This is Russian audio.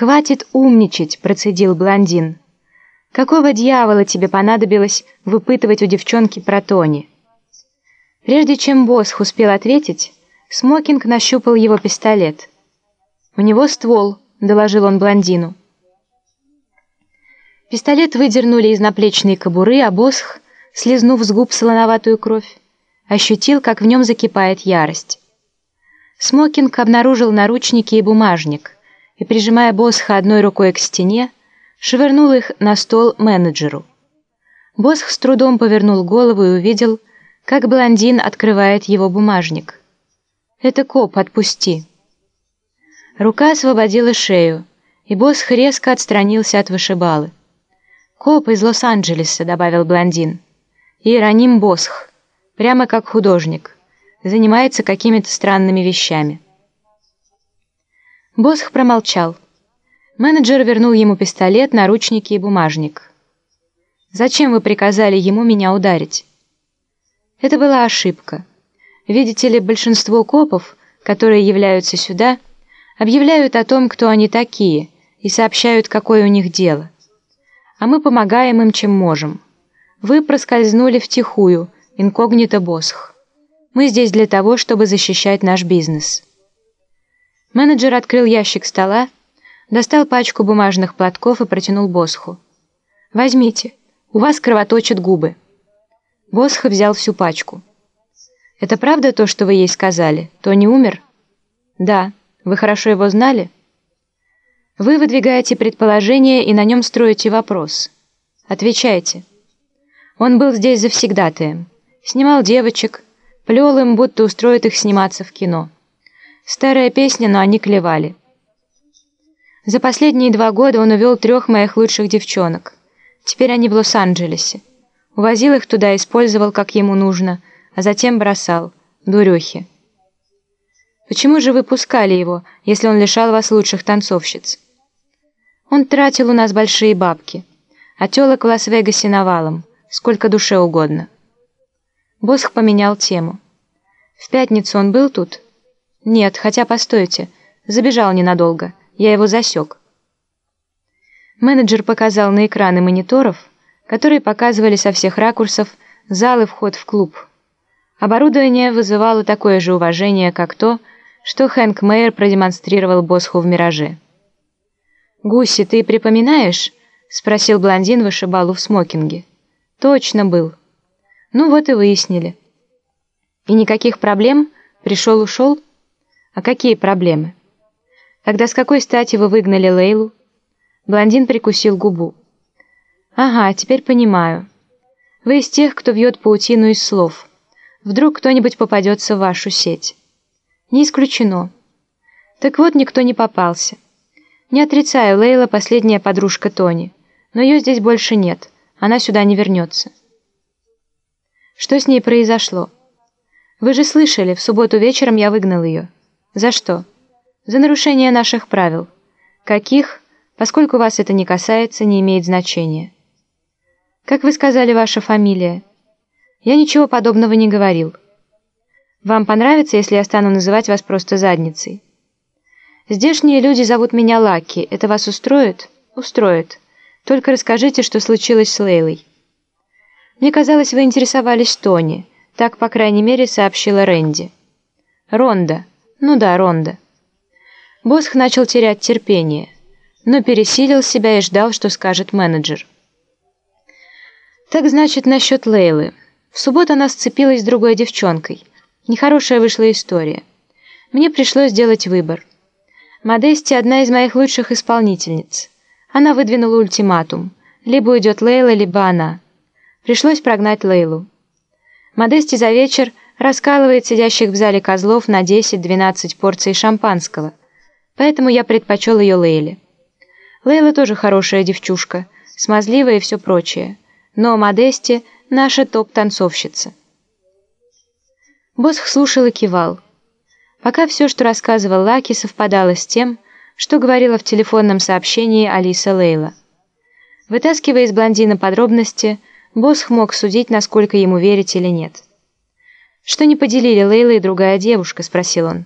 «Хватит умничать», — процедил блондин. «Какого дьявола тебе понадобилось выпытывать у девчонки про Тони?» Прежде чем Босх успел ответить, Смокинг нащупал его пистолет. «У него ствол», — доложил он блондину. Пистолет выдернули из наплечной кобуры, а Босх, слезнув с губ солоноватую кровь, ощутил, как в нем закипает ярость. Смокинг обнаружил наручники и бумажник и, прижимая Босха одной рукой к стене, швырнул их на стол менеджеру. Босх с трудом повернул голову и увидел, как блондин открывает его бумажник. «Это коп, отпусти!» Рука освободила шею, и Босх резко отстранился от вышибалы. «Коп из Лос-Анджелеса», — добавил блондин. «Иероним Босх, прямо как художник, занимается какими-то странными вещами». Босх промолчал. Менеджер вернул ему пистолет, наручники и бумажник. «Зачем вы приказали ему меня ударить?» Это была ошибка. Видите ли, большинство копов, которые являются сюда, объявляют о том, кто они такие, и сообщают, какое у них дело. А мы помогаем им, чем можем. Вы проскользнули втихую, инкогнито босх. Мы здесь для того, чтобы защищать наш бизнес. Менеджер открыл ящик стола, достал пачку бумажных платков и протянул Босху. «Возьмите, у вас кровоточат губы». Босх взял всю пачку. «Это правда то, что вы ей сказали? Тони умер?» «Да. Вы хорошо его знали?» «Вы выдвигаете предположение и на нем строите вопрос. Отвечайте». Он был здесь завсегдатаем. Снимал девочек, плел им, будто устроит их сниматься в кино. Старая песня, но они клевали. За последние два года он увел трех моих лучших девчонок. Теперь они в Лос-Анджелесе. Увозил их туда, использовал, как ему нужно, а затем бросал. Дурехи. Почему же вы пускали его, если он лишал вас лучших танцовщиц? Он тратил у нас большие бабки, а телок в Лас-Вегасе навалом, сколько душе угодно. Босх поменял тему. В пятницу он был тут? Нет, хотя постойте, забежал ненадолго, я его засек. Менеджер показал на экраны мониторов, которые показывали со всех ракурсов зал и вход в клуб. Оборудование вызывало такое же уважение, как то, что Хэнк Мэйер продемонстрировал Босху в «Мираже». «Гуси, ты припоминаешь?» — спросил блондин вышибалу в смокинге. «Точно был». «Ну вот и выяснили». «И никаких проблем? Пришел-ушел?» «А какие проблемы?» «Тогда с какой стати вы выгнали Лейлу?» Блондин прикусил губу. «Ага, теперь понимаю. Вы из тех, кто вьет паутину из слов. Вдруг кто-нибудь попадется в вашу сеть». «Не исключено». Так вот, никто не попался. Не отрицаю, Лейла — последняя подружка Тони, но ее здесь больше нет, она сюда не вернется. Что с ней произошло? Вы же слышали, в субботу вечером я выгнал ее. За что? За нарушение наших правил. Каких? Поскольку вас это не касается, не имеет значения. Как вы сказали, ваша фамилия? Я ничего подобного не говорил. Вам понравится, если я стану называть вас просто задницей? Здешние люди зовут меня Лаки. Это вас устроит? Устроит. Только расскажите, что случилось с Лейлой. Мне казалось, вы интересовались Тони. Так, по крайней мере, сообщила Рэнди. Ронда. Ну да, Ронда. Босх начал терять терпение, но пересилил себя и ждал, что скажет менеджер. Так значит, насчет Лейлы. В субботу она сцепилась с другой девчонкой. Нехорошая вышла история. Мне пришлось сделать выбор. Модести одна из моих лучших исполнительниц. Она выдвинула ультиматум. Либо уйдет Лейла, либо она. Пришлось прогнать Лейлу. Модести за вечер раскалывает сидящих в зале козлов на 10-12 порций шампанского. Поэтому я предпочел ее Лейле. Лейла тоже хорошая девчушка, смазливая и все прочее но Модести — наша топ-танцовщица. Босх слушал и кивал. Пока все, что рассказывал Лаки, совпадало с тем, что говорила в телефонном сообщении Алиса Лейла. Вытаскивая из блондина подробности, Босх мог судить, насколько ему верить или нет. «Что не поделили Лейла и другая девушка?» — спросил он.